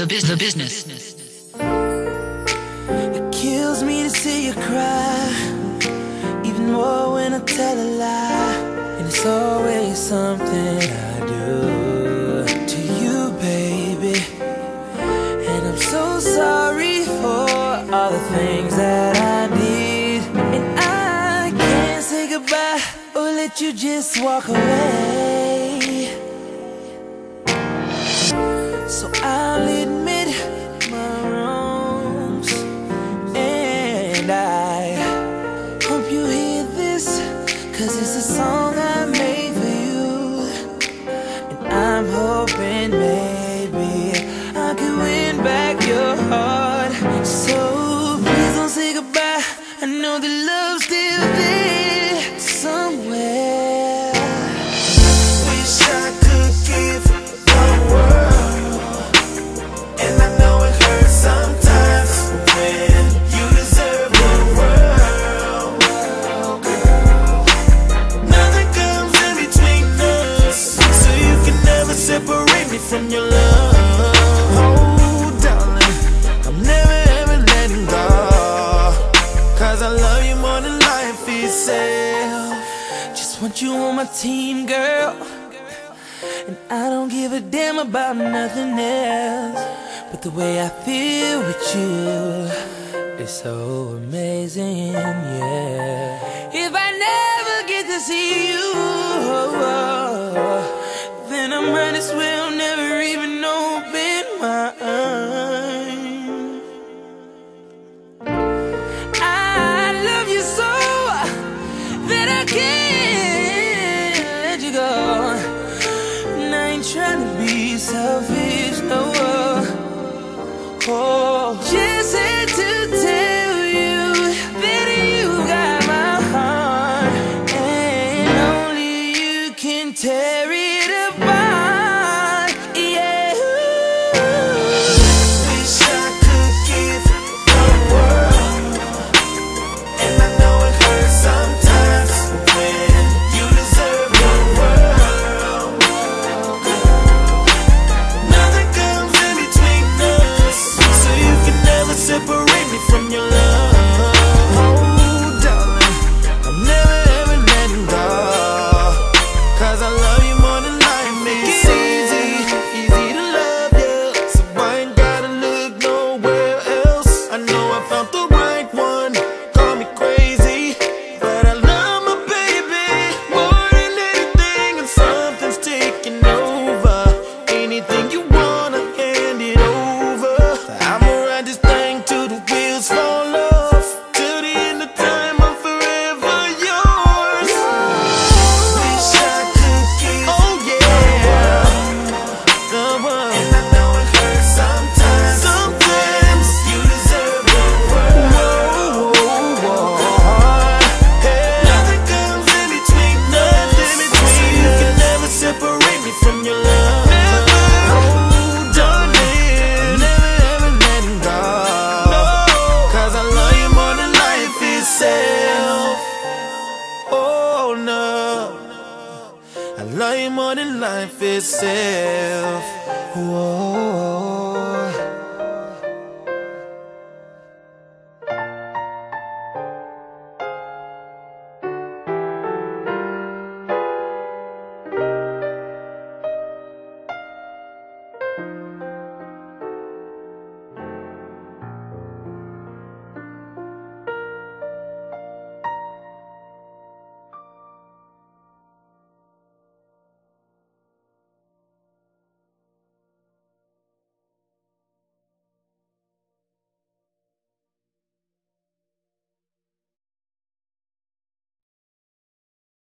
the business, the business. It kills me to see you cry, even more when I tell a lie. And it's always something I do to you, baby. And I'm so sorry for all the things that I did, and I can't say goodbye or let you just walk away. This is a song I made for you. And I'm hoping, man want you on my team, girl. And I don't give a damn about nothing else. But the way I feel with you is so amazing, yeah. If I never get to see you. Just had to tell you that you got my heart, and only you can tell. I love you more than life itself. Whoa.